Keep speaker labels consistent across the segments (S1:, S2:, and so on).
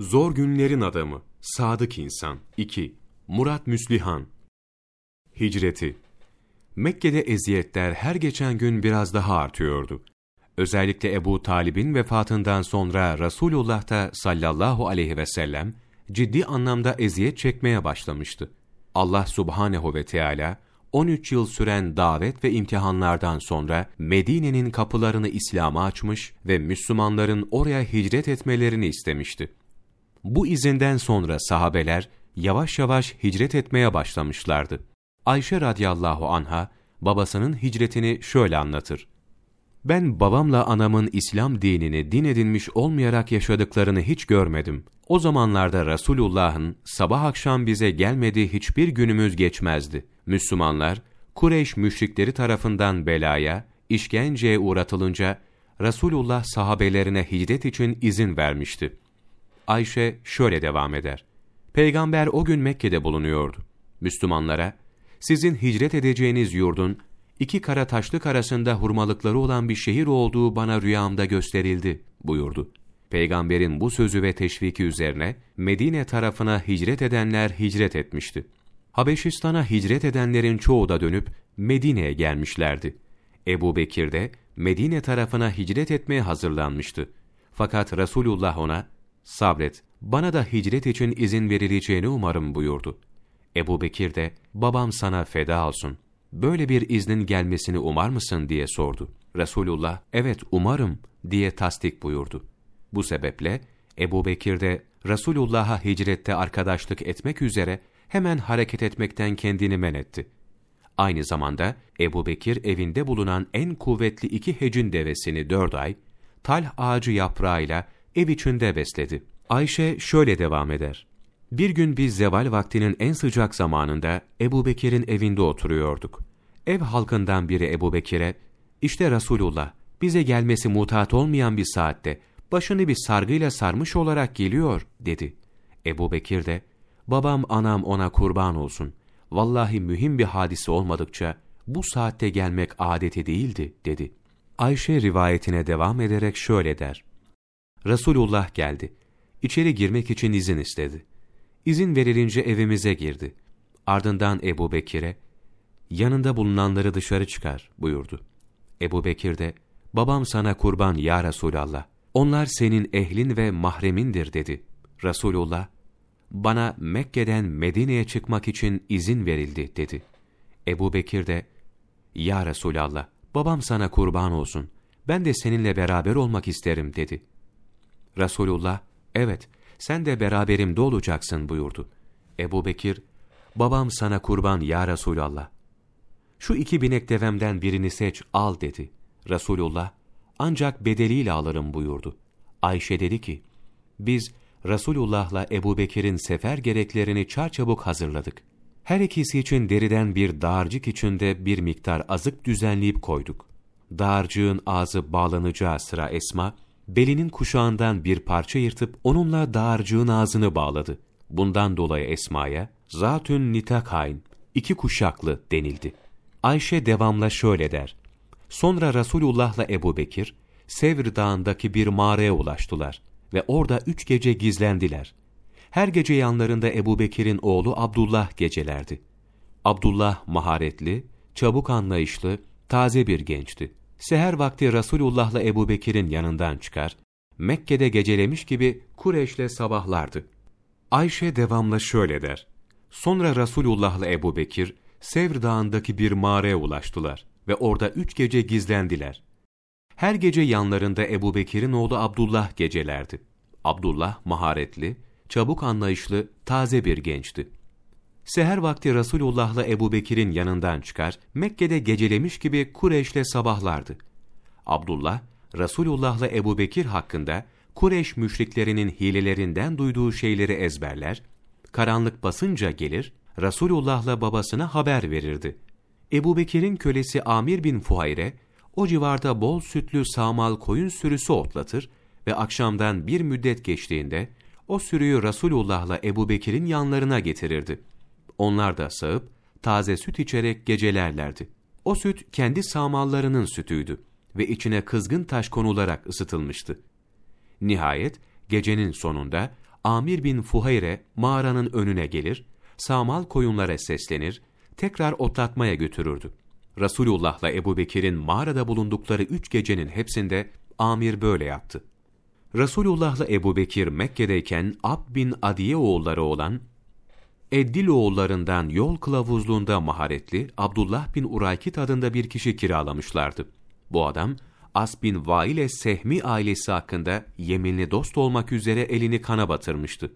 S1: Zor günlerin adamı, sadık insan. 2. Murat Müslihan Hicreti Mekke'de eziyetler her geçen gün biraz daha artıyordu. Özellikle Ebu Talib'in vefatından sonra Resulullah da sallallahu aleyhi ve sellem ciddi anlamda eziyet çekmeye başlamıştı. Allah subhanehu ve Teala 13 yıl süren davet ve imtihanlardan sonra Medine'nin kapılarını İslam'a açmış ve Müslümanların oraya hicret etmelerini istemişti. Bu izinden sonra sahabeler yavaş yavaş hicret etmeye başlamışlardı. Ayşe radıyallahu anha babasının hicretini şöyle anlatır. Ben babamla anamın İslam dinini din edinmiş olmayarak yaşadıklarını hiç görmedim. O zamanlarda Resulullah'ın sabah akşam bize gelmediği hiçbir günümüz geçmezdi. Müslümanlar, Kureyş müşrikleri tarafından belaya, işkenceye uğratılınca Resulullah sahabelerine hicret için izin vermişti. Ayşe şöyle devam eder. Peygamber o gün Mekke'de bulunuyordu. Müslümanlara, sizin hicret edeceğiniz yurdun, iki kara taşlık arasında hurmalıkları olan bir şehir olduğu bana rüyamda gösterildi, buyurdu. Peygamberin bu sözü ve teşviki üzerine Medine tarafına hicret edenler hicret etmişti. Habeşistan'a hicret edenlerin çoğu da dönüp Medine'ye gelmişlerdi. Ebu Bekir de Medine tarafına hicret etmeye hazırlanmıştı. Fakat Resulullah ona, sabret, bana da hicret için izin verileceğini umarım buyurdu. Ebu Bekir de, babam sana feda olsun, böyle bir iznin gelmesini umar mısın diye sordu. Resulullah, evet umarım diye tasdik buyurdu. Bu sebeple Ebu Bekir de Resulullah'a hicrette arkadaşlık etmek üzere hemen hareket etmekten kendini men etti. Aynı zamanda Ebu Bekir evinde bulunan en kuvvetli iki hecin devesini dört ay, tal ağacı yaprağıyla ev içinde besledi. Ayşe şöyle devam eder. Bir gün biz zeval vaktinin en sıcak zamanında Ebu Bekir'in evinde oturuyorduk. Ev halkından biri Ebu Bekir'e, işte Resulullah, bize gelmesi mutat olmayan bir saatte, başını bir sargıyla sarmış olarak geliyor, dedi. Ebu Bekir de, babam anam ona kurban olsun. Vallahi mühim bir hadise olmadıkça, bu saatte gelmek adeti değildi, dedi. Ayşe rivayetine devam ederek şöyle der. Resulullah geldi. İçeri girmek için izin istedi. İzin verilince evimize girdi. Ardından Ebu Bekir'e, yanında bulunanları dışarı çıkar buyurdu. Ebu Bekir de, babam sana kurban ya Resulallah. Onlar senin ehlin ve mahremindir dedi. Resulullah, bana Mekke'den Medine'ye çıkmak için izin verildi dedi. Ebu Bekir de, ya Resulallah, babam sana kurban olsun. Ben de seninle beraber olmak isterim dedi. Resulullah, evet, sen de beraberimde olacaksın buyurdu. Ebu Bekir, babam sana kurban ya Resulallah. Şu iki binek devemden birini seç, al dedi. Resulullah, ancak bedeliyle alırım buyurdu. Ayşe dedi ki, biz Resulullah'la Ebu Bekir'in sefer gereklerini çarçabuk hazırladık. Her ikisi için deriden bir dağarcık içinde bir miktar azık düzenleyip koyduk. Dağarcığın ağzı bağlanacağı sıra Esma, belinin kuşağından bir parça yırtıp onunla dağarcığın ağzını bağladı. Bundan dolayı Esma'ya zatün nitakayn, iki kuşaklı denildi. Ayşe devamla şöyle der. Sonra Resulullah'la Ebu Bekir, Sevr Dağı'ndaki bir mağaraya ulaştılar ve orada üç gece gizlendiler. Her gece yanlarında Ebu Bekir'in oğlu Abdullah gecelerdi. Abdullah maharetli, çabuk anlayışlı, taze bir gençti seher vakti Resulullah'la Ebu Bekir'in yanından çıkar, Mekke'de gecelemiş gibi Kureş'le sabahlardı. Ayşe devamla şöyle der. Sonra Resulullah'la Ebu Bekir, Sevr Dağı'ndaki bir mağaraya ulaştılar ve orada üç gece gizlendiler. Her gece yanlarında Ebu Bekir'in oğlu Abdullah gecelerdi. Abdullah maharetli, çabuk anlayışlı, taze bir gençti seher vakti Resulullah'la Ebu Bekir'in yanından çıkar, Mekke'de gecelemiş gibi Kureyş'le sabahlardı. Abdullah, Resulullah'la Ebu Bekir hakkında Kureyş müşriklerinin hilelerinden duyduğu şeyleri ezberler, karanlık basınca gelir, Resulullah'la babasına haber verirdi. Ebu Bekir'in kölesi Amir bin Fuhayre, o civarda bol sütlü sağmal koyun sürüsü otlatır ve akşamdan bir müddet geçtiğinde, o sürüyü Resulullah'la Ebu Bekir'in yanlarına getirirdi. Onlar da sağıp taze süt içerek gecelerlerdi. O süt kendi sağmallarının sütüydü ve içine kızgın taş konularak ısıtılmıştı. Nihayet gecenin sonunda Amir bin Fuhayre mağaranın önüne gelir, sağmal koyunlara seslenir, tekrar otlatmaya götürürdü. Resulullah'la Ebu Bekir'in mağarada bulundukları üç gecenin hepsinde Amir böyle yaptı. Resulullah'la Ebu Bekir Mekke'deyken Ab bin Adiye oğulları olan Eddil oğullarından yol kılavuzluğunda maharetli Abdullah bin Uraykit adında bir kişi kiralamışlardı. Bu adam As bin Vaile Sehmi ailesi hakkında yeminli dost olmak üzere elini kana batırmıştı.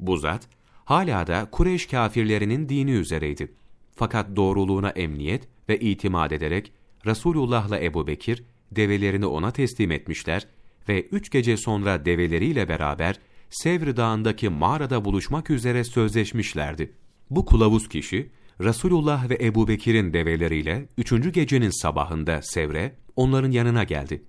S1: Bu zat hala da Kureyş kafirlerinin dini üzereydi. Fakat doğruluğuna emniyet ve itimat ederek Resulullah'la Ebu Bekir develerini ona teslim etmişler ve üç gece sonra develeriyle beraber Sevr Dağı'ndaki mağarada buluşmak üzere sözleşmişlerdi. Bu kılavuz kişi, Resulullah ve Ebu Bekir'in develeriyle üçüncü gecenin sabahında Sevr'e, onların yanına geldi.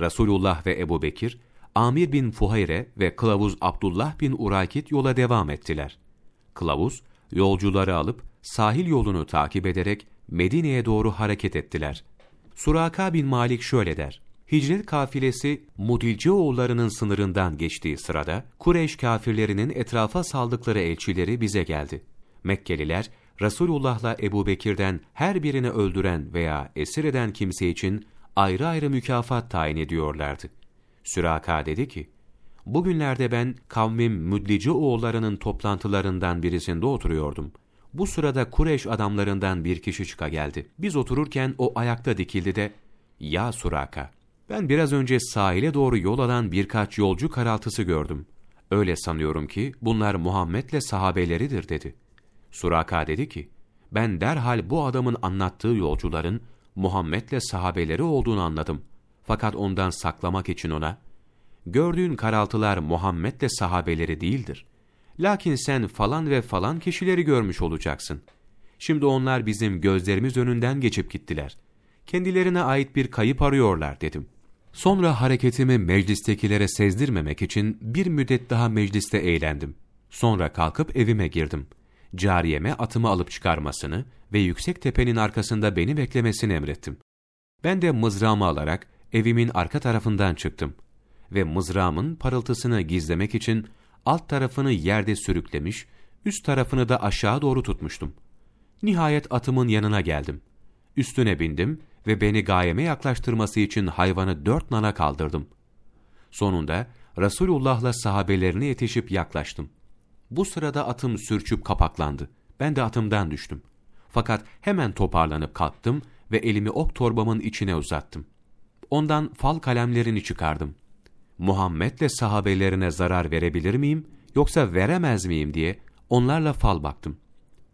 S1: Resulullah ve Ebu Bekir, Amir bin Fuhayre ve kılavuz Abdullah bin Urakit yola devam ettiler. Kılavuz, yolcuları alıp sahil yolunu takip ederek Medine'ye doğru hareket ettiler. Suraka bin Malik şöyle der. Hicret kafilesi Mudilci oğullarının sınırından geçtiği sırada Kureyş kafirlerinin etrafa saldıkları elçileri bize geldi. Mekkeliler Resulullah'la Ebu Bekir'den her birini öldüren veya esir eden kimse için ayrı ayrı mükafat tayin ediyorlardı. Süraka dedi ki, Bugünlerde ben kavmim Müdlici oğullarının toplantılarından birisinde oturuyordum. Bu sırada Kureyş adamlarından bir kişi çıka geldi. Biz otururken o ayakta dikildi de, ''Ya Suraka, ben biraz önce sahile doğru yol alan birkaç yolcu karaltısı gördüm. Öyle sanıyorum ki bunlar Muhammed'le sahabeleridir.'' dedi. Suraka dedi ki, ben derhal bu adamın anlattığı yolcuların Muhammed'le sahabeleri olduğunu anladım. Fakat ondan saklamak için ona, gördüğün karaltılar Muhammed'le sahabeleri değildir. Lakin sen falan ve falan kişileri görmüş olacaksın. Şimdi onlar bizim gözlerimiz önünden geçip gittiler. Kendilerine ait bir kayıp arıyorlar dedim. Sonra hareketimi meclistekilere sezdirmemek için bir müddet daha mecliste eğlendim. Sonra kalkıp evime girdim. Cariyeme atımı alıp çıkarmasını ve yüksek tepenin arkasında beni beklemesini emrettim. Ben de mızrağımı alarak evimin arka tarafından çıktım ve mızrağımın parıltısını gizlemek için alt tarafını yerde sürüklemiş, üst tarafını da aşağı doğru tutmuştum. Nihayet atımın yanına geldim. Üstüne bindim ve beni gayeme yaklaştırması için hayvanı dört nana kaldırdım. Sonunda Resulullah'la sahabelerine yetişip yaklaştım. Bu sırada atım sürçüp kapaklandı. Ben de atımdan düştüm. Fakat hemen toparlanıp kalktım ve elimi ok torbamın içine uzattım. Ondan fal kalemlerini çıkardım. Muhammed'le sahabelerine zarar verebilir miyim yoksa veremez miyim diye onlarla fal baktım.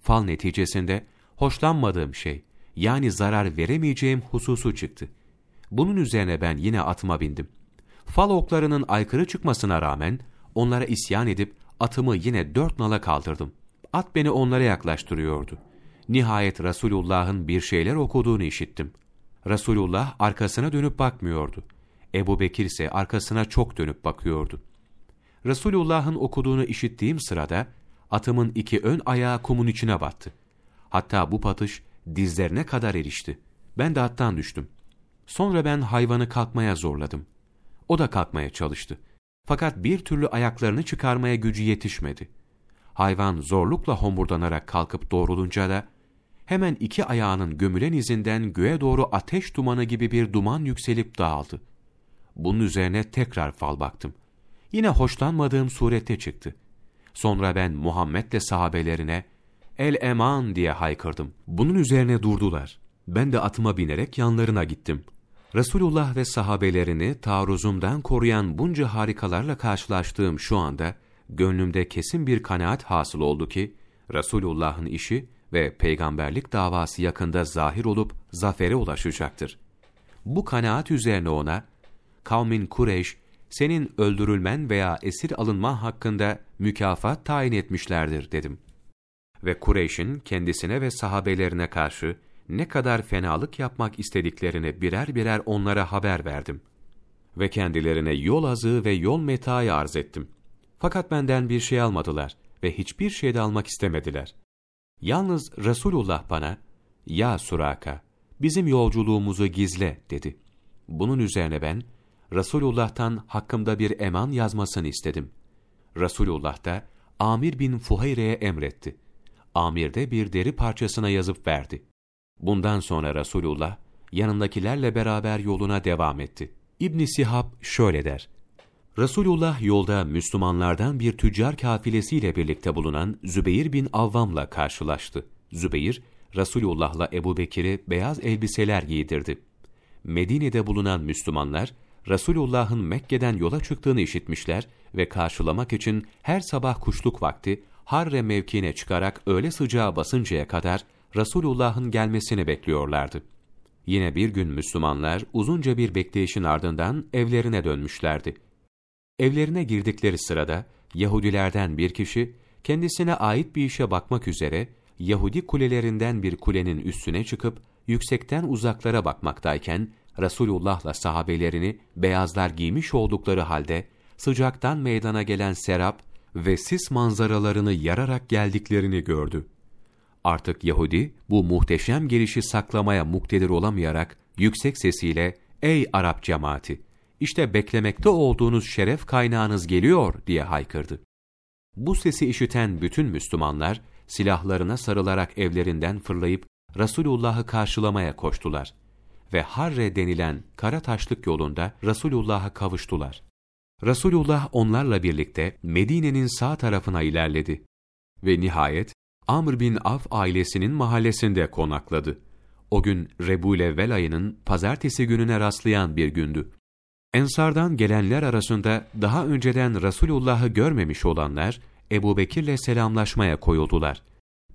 S1: Fal neticesinde hoşlanmadığım şey yani zarar veremeyeceğim hususu çıktı. Bunun üzerine ben yine atıma bindim. Fal oklarının aykırı çıkmasına rağmen onlara isyan edip atımı yine dört nala kaldırdım. At beni onlara yaklaştırıyordu. Nihayet Resulullah'ın bir şeyler okuduğunu işittim. Resulullah arkasına dönüp bakmıyordu. Ebu Bekir ise arkasına çok dönüp bakıyordu. Resulullah'ın okuduğunu işittiğim sırada atımın iki ön ayağı kumun içine battı. Hatta bu batış dizlerine kadar erişti. Ben de attan düştüm. Sonra ben hayvanı kalkmaya zorladım. O da kalkmaya çalıştı. Fakat bir türlü ayaklarını çıkarmaya gücü yetişmedi. Hayvan zorlukla homurdanarak kalkıp doğrulunca da hemen iki ayağının gömülen izinden göğe doğru ateş dumanı gibi bir duman yükselip dağıldı. Bunun üzerine tekrar fal baktım. Yine hoşlanmadığım surette çıktı. Sonra ben Muhammed'le sahabelerine el eman diye haykırdım. Bunun üzerine durdular. Ben de atıma binerek yanlarına gittim. Resulullah ve sahabelerini taarruzumdan koruyan bunca harikalarla karşılaştığım şu anda gönlümde kesin bir kanaat hasıl oldu ki Resulullah'ın işi ve peygamberlik davası yakında zahir olup zafere ulaşacaktır. Bu kanaat üzerine ona kavmin Kureyş senin öldürülmen veya esir alınma hakkında mükafat tayin etmişlerdir dedim. Ve Kureyş'in kendisine ve sahabelerine karşı ne kadar fenalık yapmak istediklerini birer birer onlara haber verdim. Ve kendilerine yol azığı ve yol metaı arz ettim. Fakat benden bir şey almadılar ve hiçbir şey de almak istemediler. Yalnız Resulullah bana, ''Ya Suraka, bizim yolculuğumuzu gizle.'' dedi. Bunun üzerine ben, Resulullah'tan hakkımda bir eman yazmasını istedim. Resulullah da Amir bin Fuhayre'ye emretti. Amir de bir deri parçasına yazıp verdi. Bundan sonra Resulullah yanındakilerle beraber yoluna devam etti. İbn Sihab şöyle der. Resulullah yolda Müslümanlardan bir tüccar kafilesiyle birlikte bulunan Zübeyir bin Avvam'la karşılaştı. Zübeyir, Resulullah'la Ebu Bekir'i beyaz elbiseler giydirdi. Medine'de bulunan Müslümanlar, Resulullah'ın Mekke'den yola çıktığını işitmişler ve karşılamak için her sabah kuşluk vakti Harre mevkiine çıkarak öğle sıcağı basıncaya kadar Resulullah'ın gelmesini bekliyorlardı. Yine bir gün Müslümanlar uzunca bir bekleyişin ardından evlerine dönmüşlerdi. Evlerine girdikleri sırada Yahudilerden bir kişi kendisine ait bir işe bakmak üzere Yahudi kulelerinden bir kulenin üstüne çıkıp yüksekten uzaklara bakmaktayken Resulullah'la sahabelerini beyazlar giymiş oldukları halde sıcaktan meydana gelen serap ve sis manzaralarını yararak geldiklerini gördü. Artık Yahudi bu muhteşem gelişi saklamaya muktedir olamayarak yüksek sesiyle "Ey Arap cemaati! İşte beklemekte olduğunuz şeref kaynağınız geliyor!" diye haykırdı. Bu sesi işiten bütün Müslümanlar silahlarına sarılarak evlerinden fırlayıp Resulullah'ı karşılamaya koştular ve Harre denilen kara taşlık yolunda Resulullah'a kavuştular. Resulullah onlarla birlikte Medine'nin sağ tarafına ilerledi ve nihayet Amr bin Af ailesinin mahallesinde konakladı. O gün Rebulevvel ayının pazartesi gününe rastlayan bir gündü. Ensardan gelenler arasında daha önceden Resulullah'ı görmemiş olanlar Ebu Bekir'le selamlaşmaya koyuldular.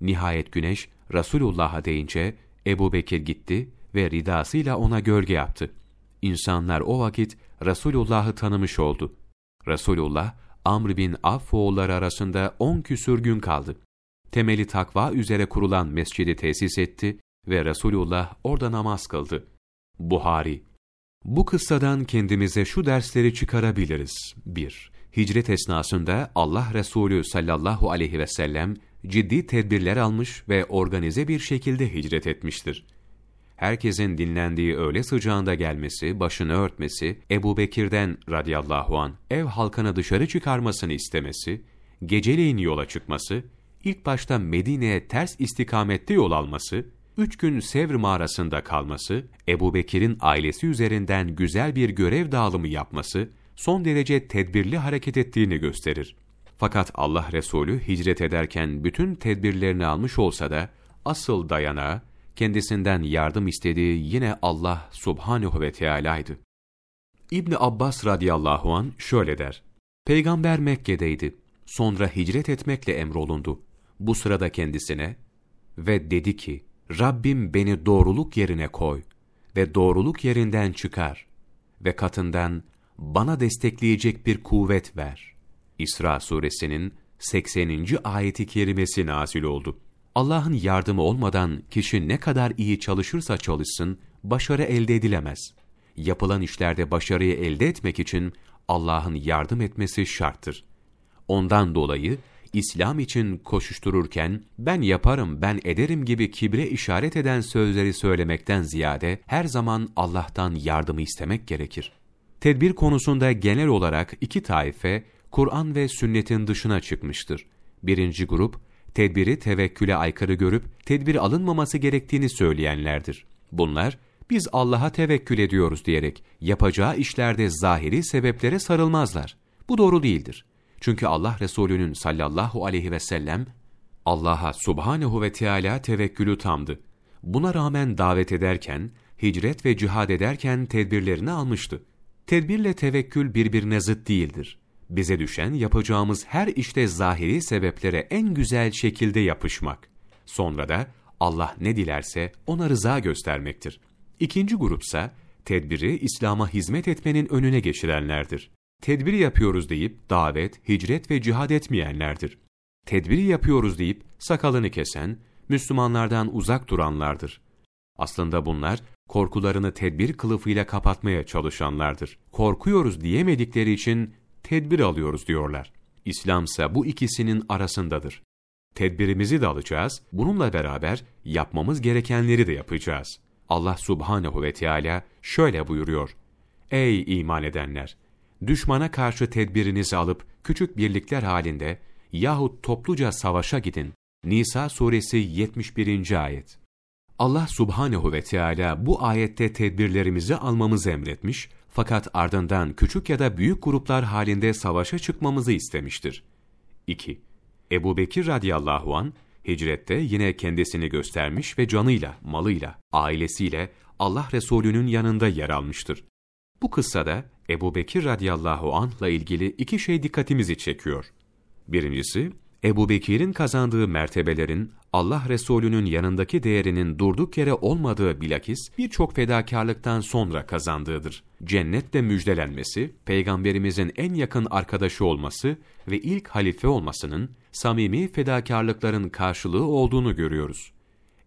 S1: Nihayet güneş Resulullah'a deyince Ebu Bekir gitti ve ridasıyla ona gölge yaptı. İnsanlar o vakit Resulullah'ı tanımış oldu. Resulullah, Amr bin Avf oğulları arasında on küsür gün kaldı. Temeli takva üzere kurulan mescidi tesis etti ve Resulullah orada namaz kıldı. Buhari Bu kıssadan kendimize şu dersleri çıkarabiliriz. 1. Hicret esnasında Allah Resulü sallallahu aleyhi ve sellem ciddi tedbirler almış ve organize bir şekilde hicret etmiştir herkesin dinlendiği öğle sıcağında gelmesi, başını örtmesi, Ebu Bekir'den radıyallahu an ev halkını dışarı çıkarmasını istemesi, geceleyin yola çıkması, ilk başta Medine'ye ters istikamette yol alması, üç gün Sevr mağarasında kalması, Ebu Bekir'in ailesi üzerinden güzel bir görev dağılımı yapması, son derece tedbirli hareket ettiğini gösterir. Fakat Allah Resulü hicret ederken bütün tedbirlerini almış olsa da, asıl dayanağı, kendisinden yardım istediği yine Allah subhanehu ve Teala'ydı. İbni Abbas radıyallahu an şöyle der. Peygamber Mekke'deydi. Sonra hicret etmekle emrolundu. Bu sırada kendisine ve dedi ki, Rabbim beni doğruluk yerine koy ve doğruluk yerinden çıkar ve katından bana destekleyecek bir kuvvet ver. İsra suresinin 80. ayeti kerimesi nazil oldu. Allah'ın yardımı olmadan kişi ne kadar iyi çalışırsa çalışsın, başarı elde edilemez. Yapılan işlerde başarıyı elde etmek için Allah'ın yardım etmesi şarttır. Ondan dolayı İslam için koşuştururken ben yaparım, ben ederim gibi kibre işaret eden sözleri söylemekten ziyade her zaman Allah'tan yardımı istemek gerekir. Tedbir konusunda genel olarak iki taife Kur'an ve sünnetin dışına çıkmıştır. Birinci grup tedbiri tevekküle aykırı görüp tedbir alınmaması gerektiğini söyleyenlerdir. Bunlar, biz Allah'a tevekkül ediyoruz diyerek yapacağı işlerde zahiri sebeplere sarılmazlar. Bu doğru değildir. Çünkü Allah Resulü'nün sallallahu aleyhi ve sellem Allah'a subhanehu ve Teala tevekkülü tamdı. Buna rağmen davet ederken, hicret ve cihad ederken tedbirlerini almıştı. Tedbirle tevekkül birbirine zıt değildir. Bize düşen yapacağımız her işte zahiri sebeplere en güzel şekilde yapışmak. Sonra da Allah ne dilerse ona rıza göstermektir. İkinci grupsa tedbiri İslam'a hizmet etmenin önüne geçirenlerdir. Tedbiri yapıyoruz deyip davet, hicret ve cihad etmeyenlerdir. Tedbiri yapıyoruz deyip sakalını kesen, Müslümanlardan uzak duranlardır. Aslında bunlar korkularını tedbir kılıfıyla kapatmaya çalışanlardır. Korkuyoruz diyemedikleri için tedbir alıyoruz diyorlar. İslam ise bu ikisinin arasındadır. Tedbirimizi de alacağız, bununla beraber yapmamız gerekenleri de yapacağız. Allah subhanehu ve Teala şöyle buyuruyor. Ey iman edenler! düşmana karşı tedbirinizi alıp küçük birlikler halinde yahut topluca savaşa gidin. Nisa suresi 71. ayet. Allah subhanehu ve Teala bu ayette tedbirlerimizi almamızı emretmiş fakat ardından küçük ya da büyük gruplar halinde savaşa çıkmamızı istemiştir. 2. Ebu Bekir radıyallahu an hicrette yine kendisini göstermiş ve canıyla, malıyla, ailesiyle Allah Resulü'nün yanında yer almıştır. Bu kıssada Ebu Bekir radıyallahu anh'la ilgili iki şey dikkatimizi çekiyor. Birincisi, Ebu Bekir'in kazandığı mertebelerin Allah Resulü'nün yanındaki değerinin durduk yere olmadığı bilakis birçok fedakarlıktan sonra kazandığıdır. Cennetle müjdelenmesi, Peygamberimizin en yakın arkadaşı olması ve ilk halife olmasının samimi fedakarlıkların karşılığı olduğunu görüyoruz.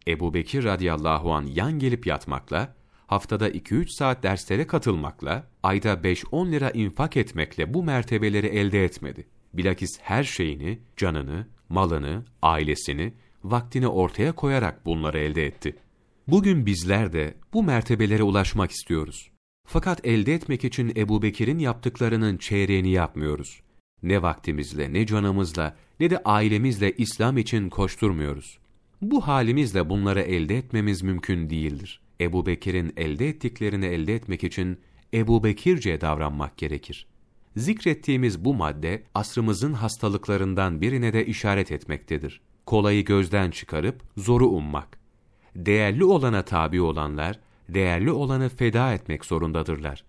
S1: Ebu Bekir radıyallahu an yan gelip yatmakla, haftada 2-3 saat derslere katılmakla, ayda 5-10 lira infak etmekle bu mertebeleri elde etmedi. Bilakis her şeyini, canını, malını, ailesini, vaktini ortaya koyarak bunları elde etti. Bugün bizler de bu mertebelere ulaşmak istiyoruz. Fakat elde etmek için Ebu Bekir'in yaptıklarının çeyreğini yapmıyoruz. Ne vaktimizle, ne canımızla, ne de ailemizle İslam için koşturmuyoruz. Bu halimizle bunları elde etmemiz mümkün değildir. Ebu Bekir'in elde ettiklerini elde etmek için Ebu Bekirce davranmak gerekir. Zikrettiğimiz bu madde asrımızın hastalıklarından birine de işaret etmektedir. Kolayı gözden çıkarıp zoru ummak. Değerli olana tabi olanlar, değerli olanı feda etmek zorundadırlar.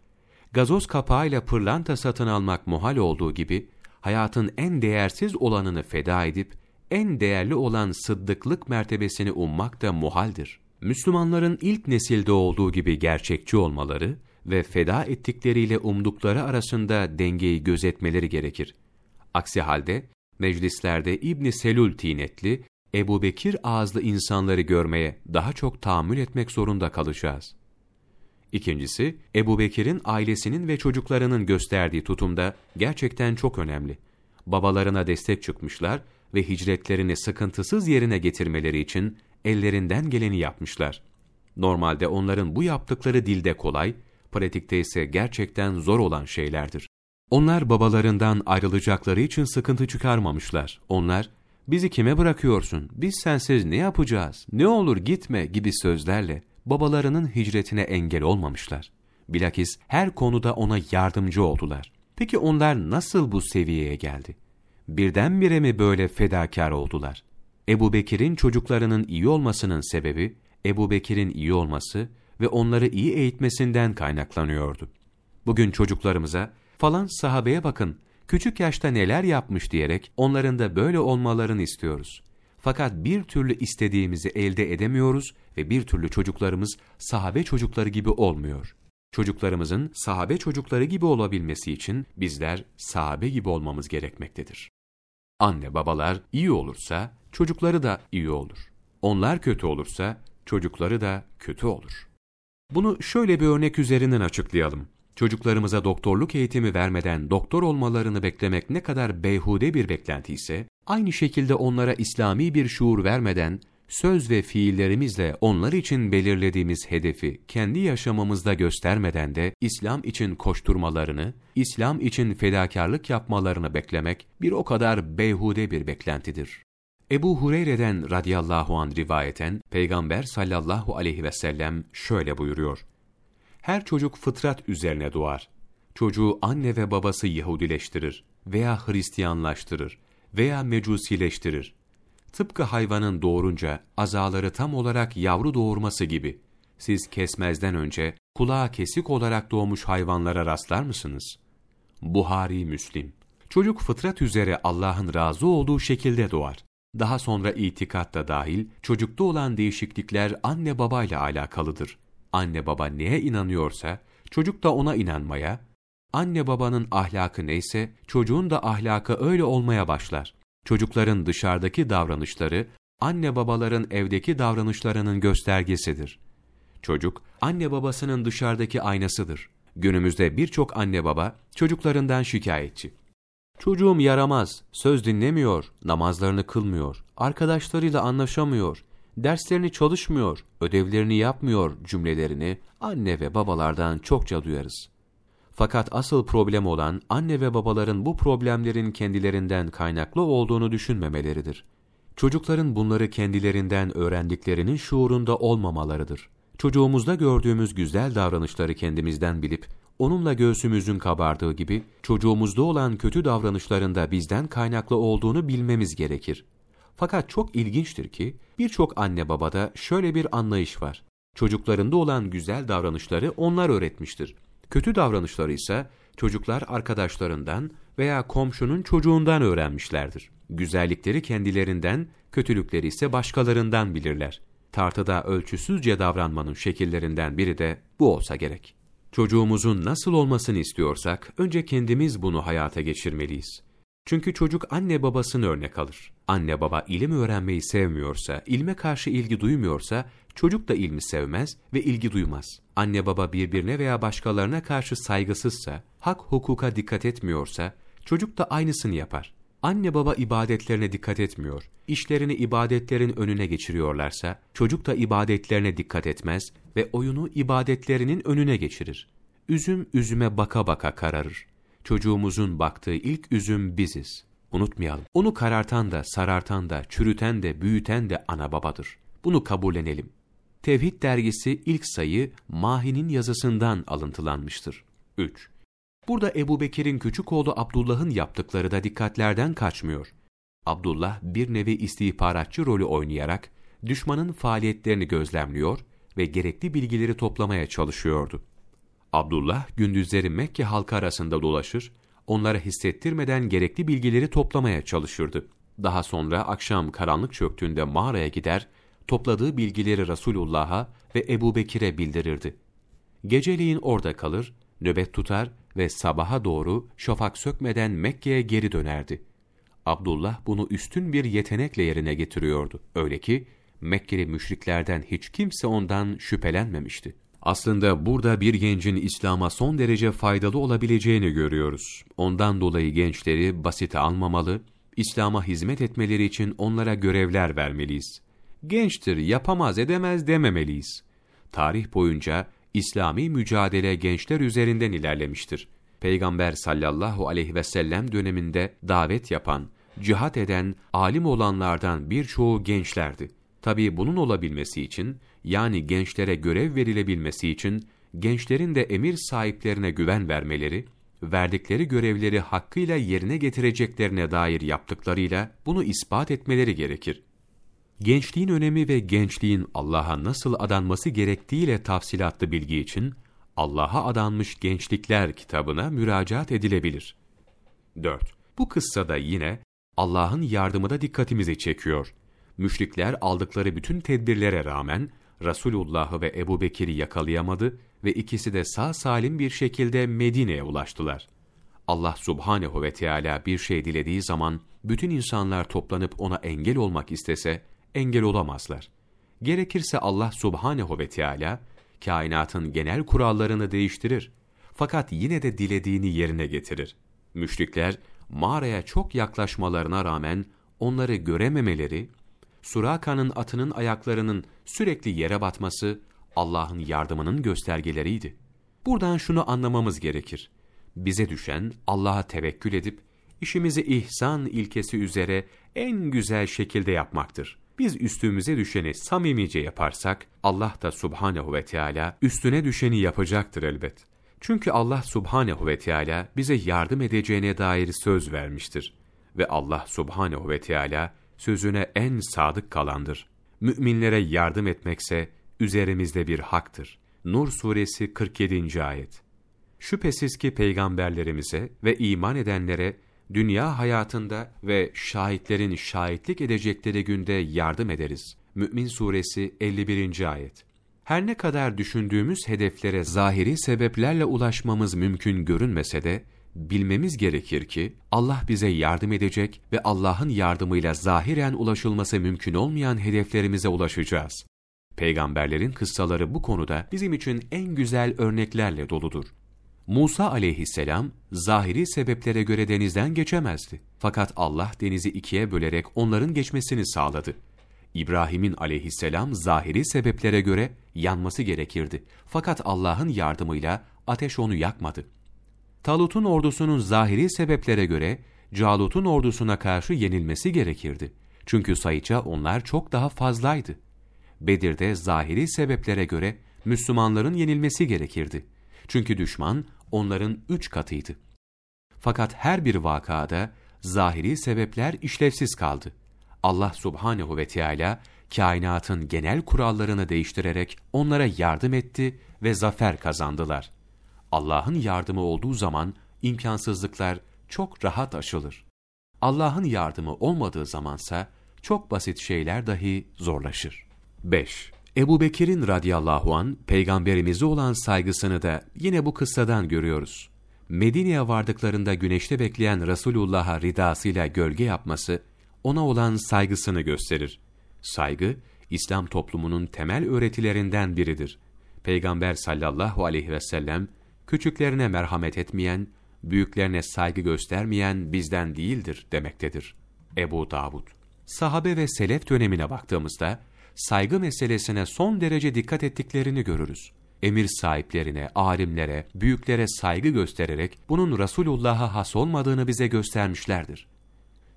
S1: Gazoz kapağıyla pırlanta satın almak muhal olduğu gibi, hayatın en değersiz olanını feda edip, en değerli olan sıddıklık mertebesini ummak da muhaldir. Müslümanların ilk nesilde olduğu gibi gerçekçi olmaları ve feda ettikleriyle umdukları arasında dengeyi gözetmeleri gerekir. Aksi halde meclislerde İbn Selül tinetli, Ebu Bekir ağızlı insanları görmeye daha çok tahammül etmek zorunda kalacağız. İkincisi, Ebu Bekir'in ailesinin ve çocuklarının gösterdiği tutumda gerçekten çok önemli. Babalarına destek çıkmışlar ve hicretlerini sıkıntısız yerine getirmeleri için ellerinden geleni yapmışlar. Normalde onların bu yaptıkları dilde kolay, pratikte ise gerçekten zor olan şeylerdir. Onlar babalarından ayrılacakları için sıkıntı çıkarmamışlar. Onlar, bizi kime bırakıyorsun, biz sensiz ne yapacağız, ne olur gitme gibi sözlerle babalarının hicretine engel olmamışlar. Bilakis her konuda ona yardımcı oldular. Peki onlar nasıl bu seviyeye geldi? Birdenbire mi böyle fedakar oldular? Ebu Bekir'in çocuklarının iyi olmasının sebebi, Ebu Bekir'in iyi olması ve onları iyi eğitmesinden kaynaklanıyordu. Bugün çocuklarımıza, falan sahabeye bakın, küçük yaşta neler yapmış diyerek onların da böyle olmalarını istiyoruz. Fakat bir türlü istediğimizi elde edemiyoruz ve bir türlü çocuklarımız sahabe çocukları gibi olmuyor. Çocuklarımızın sahabe çocukları gibi olabilmesi için bizler sahabe gibi olmamız gerekmektedir. Anne babalar iyi olursa çocukları da iyi olur. Onlar kötü olursa çocukları da kötü olur. Bunu şöyle bir örnek üzerinden açıklayalım. Çocuklarımıza doktorluk eğitimi vermeden doktor olmalarını beklemek ne kadar beyhude bir beklenti ise, aynı şekilde onlara İslami bir şuur vermeden, söz ve fiillerimizle onlar için belirlediğimiz hedefi kendi yaşamamızda göstermeden de İslam için koşturmalarını, İslam için fedakarlık yapmalarını beklemek bir o kadar beyhude bir beklentidir. Ebu Hureyre'den radıyallahu an rivayeten Peygamber sallallahu aleyhi ve sellem şöyle buyuruyor. Her çocuk fıtrat üzerine doğar. Çocuğu anne ve babası Yahudileştirir veya Hristiyanlaştırır veya mecusileştirir. Tıpkı hayvanın doğurunca azaları tam olarak yavru doğurması gibi. Siz kesmezden önce kulağı kesik olarak doğmuş hayvanlara rastlar mısınız? Buhari Müslim Çocuk fıtrat üzere Allah'ın razı olduğu şekilde doğar. Daha sonra itikat da dahil, çocukta olan değişiklikler anne babayla alakalıdır. Anne baba neye inanıyorsa, çocuk da ona inanmaya, anne babanın ahlakı neyse, çocuğun da ahlakı öyle olmaya başlar. Çocukların dışarıdaki davranışları, anne babaların evdeki davranışlarının göstergesidir. Çocuk, anne babasının dışarıdaki aynasıdır. Günümüzde birçok anne baba çocuklarından şikayetçi. Çocuğum yaramaz, söz dinlemiyor, namazlarını kılmıyor, arkadaşlarıyla anlaşamıyor, derslerini çalışmıyor, ödevlerini yapmıyor cümlelerini anne ve babalardan çokça duyarız. Fakat asıl problem olan anne ve babaların bu problemlerin kendilerinden kaynaklı olduğunu düşünmemeleridir. Çocukların bunları kendilerinden öğrendiklerinin şuurunda olmamalarıdır. Çocuğumuzda gördüğümüz güzel davranışları kendimizden bilip, onunla göğsümüzün kabardığı gibi, çocuğumuzda olan kötü davranışların da bizden kaynaklı olduğunu bilmemiz gerekir. Fakat çok ilginçtir ki, birçok anne babada şöyle bir anlayış var. Çocuklarında olan güzel davranışları onlar öğretmiştir. Kötü davranışları ise çocuklar arkadaşlarından veya komşunun çocuğundan öğrenmişlerdir. Güzellikleri kendilerinden, kötülükleri ise başkalarından bilirler. Tartıda ölçüsüzce davranmanın şekillerinden biri de bu olsa gerek. Çocuğumuzun nasıl olmasını istiyorsak, önce kendimiz bunu hayata geçirmeliyiz. Çünkü çocuk anne babasını örnek alır. Anne baba ilim öğrenmeyi sevmiyorsa, ilme karşı ilgi duymuyorsa, çocuk da ilmi sevmez ve ilgi duymaz. Anne baba birbirine veya başkalarına karşı saygısızsa, hak hukuka dikkat etmiyorsa, çocuk da aynısını yapar. Anne baba ibadetlerine dikkat etmiyor, işlerini ibadetlerin önüne geçiriyorlarsa, çocuk da ibadetlerine dikkat etmez ve oyunu ibadetlerinin önüne geçirir. Üzüm üzüme baka baka kararır. Çocuğumuzun baktığı ilk üzüm biziz. Unutmayalım. Onu karartan da, sarartan da, çürüten de, büyüten de ana babadır. Bunu kabullenelim. Tevhid dergisi ilk sayı Mahi'nin yazısından alıntılanmıştır. 3. Burada Ebu Bekir'in küçük oğlu Abdullah'ın yaptıkları da dikkatlerden kaçmıyor. Abdullah bir nevi istihbaratçı rolü oynayarak düşmanın faaliyetlerini gözlemliyor ve gerekli bilgileri toplamaya çalışıyordu. Abdullah gündüzleri Mekke halkı arasında dolaşır, onlara hissettirmeden gerekli bilgileri toplamaya çalışırdı. Daha sonra akşam karanlık çöktüğünde mağaraya gider, topladığı bilgileri Resulullah'a ve Ebu Bekir'e bildirirdi. Geceliğin orada kalır, nöbet tutar ve sabaha doğru şafak sökmeden Mekke'ye geri dönerdi. Abdullah bunu üstün bir yetenekle yerine getiriyordu. Öyle ki Mekkeli müşriklerden hiç kimse ondan şüphelenmemişti. Aslında burada bir gencin İslam'a son derece faydalı olabileceğini görüyoruz. Ondan dolayı gençleri basite almamalı, İslam'a hizmet etmeleri için onlara görevler vermeliyiz. Gençtir, yapamaz edemez dememeliyiz. Tarih boyunca İslami mücadele gençler üzerinden ilerlemiştir. Peygamber sallallahu aleyhi ve sellem döneminde davet yapan, cihat eden, alim olanlardan birçoğu gençlerdi. Tabi bunun olabilmesi için, yani gençlere görev verilebilmesi için, gençlerin de emir sahiplerine güven vermeleri, verdikleri görevleri hakkıyla yerine getireceklerine dair yaptıklarıyla bunu ispat etmeleri gerekir. Gençliğin önemi ve gençliğin Allah'a nasıl adanması gerektiğiyle tafsilatlı bilgi için, Allah'a adanmış gençlikler kitabına müracaat edilebilir. 4. Bu kıssada yine Allah'ın yardımı da dikkatimizi çekiyor. Müşrikler aldıkları bütün tedbirlere rağmen Resulullah'ı ve Ebu Bekir'i yakalayamadı ve ikisi de sağ salim bir şekilde Medine'ye ulaştılar. Allah subhanehu ve Teala bir şey dilediği zaman bütün insanlar toplanıp ona engel olmak istese engel olamazlar. Gerekirse Allah subhanehu ve Teala kainatın genel kurallarını değiştirir. Fakat yine de dilediğini yerine getirir. Müşrikler mağaraya çok yaklaşmalarına rağmen onları görememeleri, Suraka'nın atının ayaklarının sürekli yere batması Allah'ın yardımının göstergeleriydi. Buradan şunu anlamamız gerekir. Bize düşen Allah'a tevekkül edip işimizi ihsan ilkesi üzere en güzel şekilde yapmaktır. Biz üstümüze düşeni samimice yaparsak Allah da Subhanehu ve Teala üstüne düşeni yapacaktır elbet. Çünkü Allah Subhanehu ve Teala bize yardım edeceğine dair söz vermiştir ve Allah Subhanehu ve Teala sözüne en sadık kalandır. Müminlere yardım etmekse üzerimizde bir haktır. Nur suresi 47. ayet. Şüphesiz ki peygamberlerimize ve iman edenlere dünya hayatında ve şahitlerin şahitlik edecekleri günde yardım ederiz. Mü'min suresi 51. ayet. Her ne kadar düşündüğümüz hedeflere zahiri sebeplerle ulaşmamız mümkün görünmese de, bilmemiz gerekir ki, Allah bize yardım edecek ve Allah'ın yardımıyla zahiren ulaşılması mümkün olmayan hedeflerimize ulaşacağız. Peygamberlerin kıssaları bu konuda bizim için en güzel örneklerle doludur. Musa aleyhisselam zahiri sebeplere göre denizden geçemezdi. Fakat Allah denizi ikiye bölerek onların geçmesini sağladı. İbrahim'in aleyhisselam zahiri sebeplere göre yanması gerekirdi. Fakat Allah'ın yardımıyla ateş onu yakmadı. Talut'un ordusunun zahiri sebeplere göre Calut'un ordusuna karşı yenilmesi gerekirdi. Çünkü sayıca onlar çok daha fazlaydı. Bedir'de zahiri sebeplere göre Müslümanların yenilmesi gerekirdi. Çünkü düşman onların üç katıydı. Fakat her bir vakada zahiri sebepler işlevsiz kaldı. Allah subhanehu ve Teala kainatın genel kurallarını değiştirerek onlara yardım etti ve zafer kazandılar. Allah'ın yardımı olduğu zaman imkansızlıklar çok rahat aşılır. Allah'ın yardımı olmadığı zamansa çok basit şeyler dahi zorlaşır. 5. Ebu Bekir'in radıyallahu an peygamberimize olan saygısını da yine bu kıssadan görüyoruz. Medine'ye vardıklarında güneşte bekleyen Resulullah'a ridasıyla gölge yapması, ona olan saygısını gösterir. Saygı, İslam toplumunun temel öğretilerinden biridir. Peygamber sallallahu aleyhi ve sellem, küçüklerine merhamet etmeyen, büyüklerine saygı göstermeyen bizden değildir demektedir. Ebu Davud Sahabe ve selef dönemine baktığımızda, saygı meselesine son derece dikkat ettiklerini görürüz. Emir sahiplerine, alimlere, büyüklere saygı göstererek bunun Resulullah'a has olmadığını bize göstermişlerdir.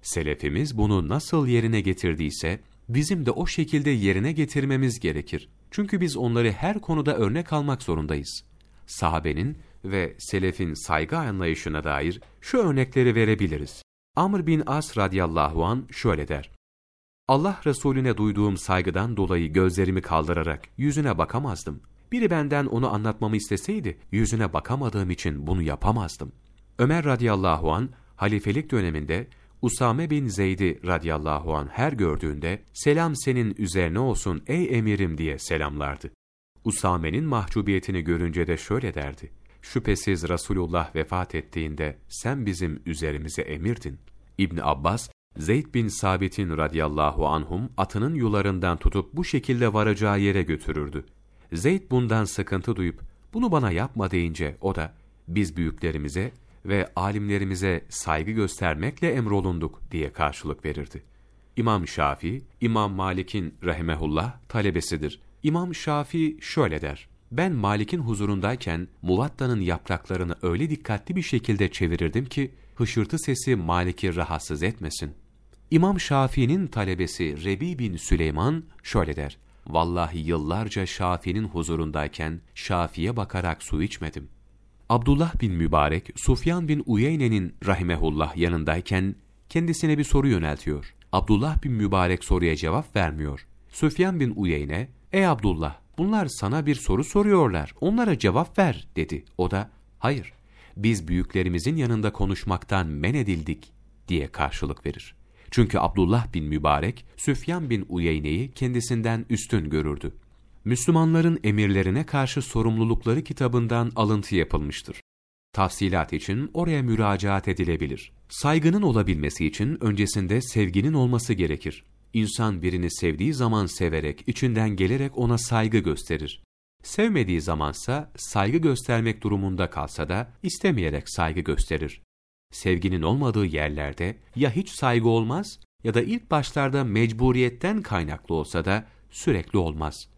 S1: Selefimiz bunu nasıl yerine getirdiyse, bizim de o şekilde yerine getirmemiz gerekir. Çünkü biz onları her konuda örnek almak zorundayız. Sahabenin ve selefin saygı anlayışına dair şu örnekleri verebiliriz. Amr bin As radıyallahu an şöyle der. Allah Resulüne duyduğum saygıdan dolayı gözlerimi kaldırarak yüzüne bakamazdım. Biri benden onu anlatmamı isteseydi, yüzüne bakamadığım için bunu yapamazdım. Ömer radıyallahu an halifelik döneminde Usame bin Zeyd'i radıyallahu an her gördüğünde selam senin üzerine olsun ey emirim diye selamlardı. Usame'nin mahcubiyetini görünce de şöyle derdi. Şüphesiz Resulullah vefat ettiğinde sen bizim üzerimize emirdin. İbn Abbas, Zeyd bin Sabit'in radıyallahu anhum atının yularından tutup bu şekilde varacağı yere götürürdü. Zeyd bundan sıkıntı duyup bunu bana yapma deyince o da biz büyüklerimize ve alimlerimize saygı göstermekle emrolunduk diye karşılık verirdi. İmam Şafii, İmam Malik'in rahimehullah talebesidir. İmam Şafii şöyle der. Ben Malik'in huzurundayken Muvatta'nın yapraklarını öyle dikkatli bir şekilde çevirirdim ki hışırtı sesi Malik'i rahatsız etmesin. İmam Şafii'nin talebesi Rebi bin Süleyman şöyle der. Vallahi yıllarca Şafii'nin huzurundayken Şafii'ye bakarak su içmedim. Abdullah bin Mübarek, Sufyan bin Uyeyne'nin rahimehullah yanındayken kendisine bir soru yöneltiyor. Abdullah bin Mübarek soruya cevap vermiyor. Süfyan bin Uyeyne, ''Ey Abdullah, bunlar sana bir soru soruyorlar, onlara cevap ver.'' dedi. O da, ''Hayır, biz büyüklerimizin yanında konuşmaktan men edildik.'' diye karşılık verir. Çünkü Abdullah bin Mübarek, Süfyan bin Uyeyne'yi kendisinden üstün görürdü. Müslümanların emirlerine karşı sorumlulukları kitabından alıntı yapılmıştır. Tafsilat için oraya müracaat edilebilir. Saygının olabilmesi için öncesinde sevginin olması gerekir. İnsan birini sevdiği zaman severek, içinden gelerek ona saygı gösterir. Sevmediği zamansa saygı göstermek durumunda kalsa da istemeyerek saygı gösterir. Sevginin olmadığı yerlerde ya hiç saygı olmaz ya da ilk başlarda mecburiyetten kaynaklı olsa da sürekli olmaz.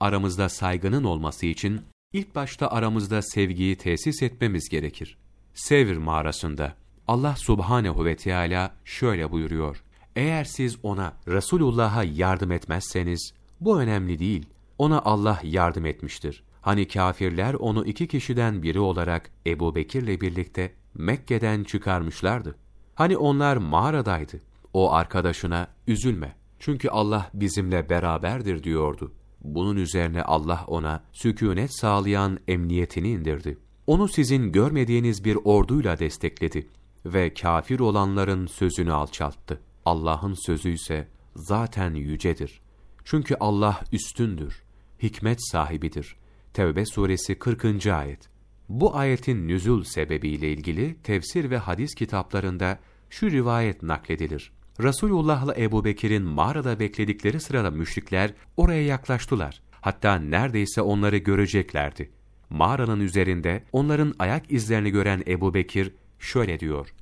S1: Aramızda saygının olması için ilk başta aramızda sevgiyi tesis etmemiz gerekir. Sevr mağarasında Allah subhanehu ve Teala şöyle buyuruyor. Eğer siz ona Resulullah'a yardım etmezseniz bu önemli değil. Ona Allah yardım etmiştir. Hani kafirler onu iki kişiden biri olarak Ebu Bekir'le birlikte Mekke'den çıkarmışlardı. Hani onlar mağaradaydı. O arkadaşına üzülme. Çünkü Allah bizimle beraberdir diyordu. Bunun üzerine Allah ona sükunet sağlayan emniyetini indirdi. Onu sizin görmediğiniz bir orduyla destekledi ve kafir olanların sözünü alçalttı. Allah'ın sözü ise zaten yücedir. Çünkü Allah üstündür, hikmet sahibidir. Tevbe suresi 40. ayet. Bu ayetin nüzul sebebiyle ilgili tefsir ve hadis kitaplarında şu rivayet nakledilir. Resulullah'la Ebu Bekir'in mağarada bekledikleri sırada müşrikler oraya yaklaştılar. Hatta neredeyse onları göreceklerdi. Mağaranın üzerinde onların ayak izlerini gören Ebu Bekir şöyle diyor.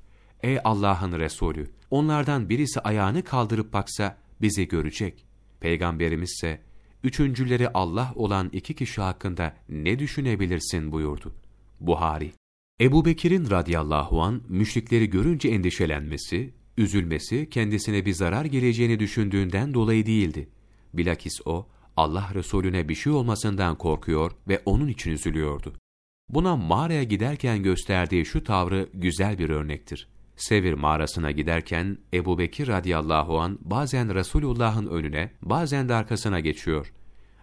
S1: Ey Allah'ın Resulü! Onlardan birisi ayağını kaldırıp baksa bizi görecek. Peygamberimiz ise üçüncüleri Allah olan iki kişi hakkında ne düşünebilirsin buyurdu. Buhari Ebu Bekir'in radıyallahu an müşrikleri görünce endişelenmesi, üzülmesi kendisine bir zarar geleceğini düşündüğünden dolayı değildi. Bilakis o, Allah Resulüne bir şey olmasından korkuyor ve onun için üzülüyordu. Buna mağaraya giderken gösterdiği şu tavrı güzel bir örnektir. Sevir mağarasına giderken Ebu Bekir radıyallahu an bazen Resulullah'ın önüne, bazen de arkasına geçiyor.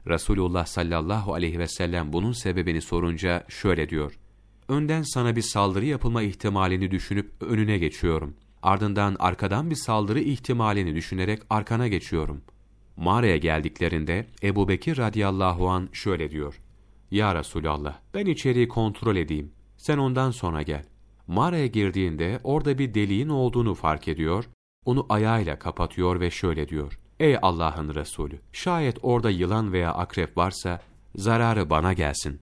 S1: Resulullah sallallahu aleyhi ve sellem bunun sebebini sorunca şöyle diyor. Önden sana bir saldırı yapılma ihtimalini düşünüp önüne geçiyorum. Ardından arkadan bir saldırı ihtimalini düşünerek arkana geçiyorum. Mağaraya geldiklerinde Ebu Bekir radıyallahu an şöyle diyor. Ya Resulallah ben içeriği kontrol edeyim. Sen ondan sonra gel. Mağaraya girdiğinde orada bir deliğin olduğunu fark ediyor, onu ayağıyla kapatıyor ve şöyle diyor. Ey Allah'ın Resulü, şayet orada yılan veya akrep varsa, zararı bana gelsin.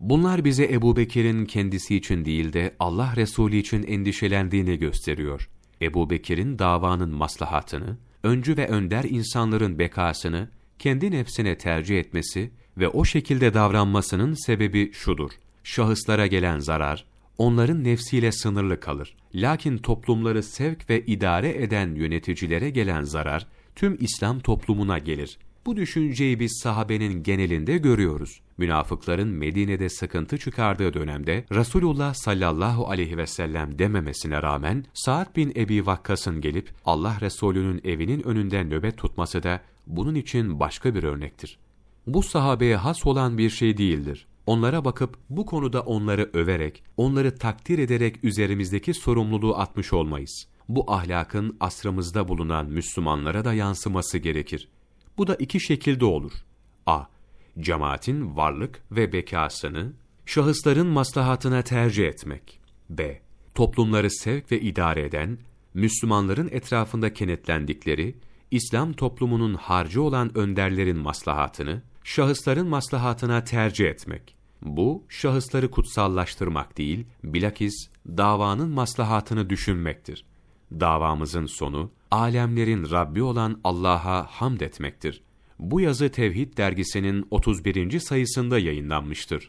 S1: Bunlar bize Ebu Bekir'in kendisi için değil de Allah Resulü için endişelendiğini gösteriyor. Ebu Bekir'in davanın maslahatını, öncü ve önder insanların bekasını kendi nefsine tercih etmesi ve o şekilde davranmasının sebebi şudur. Şahıslara gelen zarar, onların nefsiyle sınırlı kalır. Lakin toplumları sevk ve idare eden yöneticilere gelen zarar, tüm İslam toplumuna gelir. Bu düşünceyi biz sahabenin genelinde görüyoruz. Münafıkların Medine'de sıkıntı çıkardığı dönemde Resulullah sallallahu aleyhi ve sellem dememesine rağmen Sa'd bin Ebi Vakkas'ın gelip Allah Resulü'nün evinin önünde nöbet tutması da bunun için başka bir örnektir. Bu sahabeye has olan bir şey değildir. Onlara bakıp bu konuda onları överek, onları takdir ederek üzerimizdeki sorumluluğu atmış olmayız. Bu ahlakın asrımızda bulunan Müslümanlara da yansıması gerekir. Bu da iki şekilde olur. a. Cemaatin varlık ve bekasını, şahısların maslahatına tercih etmek. b. Toplumları sevk ve idare eden, Müslümanların etrafında kenetlendikleri, İslam toplumunun harcı olan önderlerin maslahatını, şahısların maslahatına tercih etmek. Bu, şahısları kutsallaştırmak değil, bilakis davanın maslahatını düşünmektir. Davamızın sonu, alemlerin Rabbi olan Allah'a hamd etmektir. Bu yazı Tevhid dergisinin 31. sayısında yayınlanmıştır.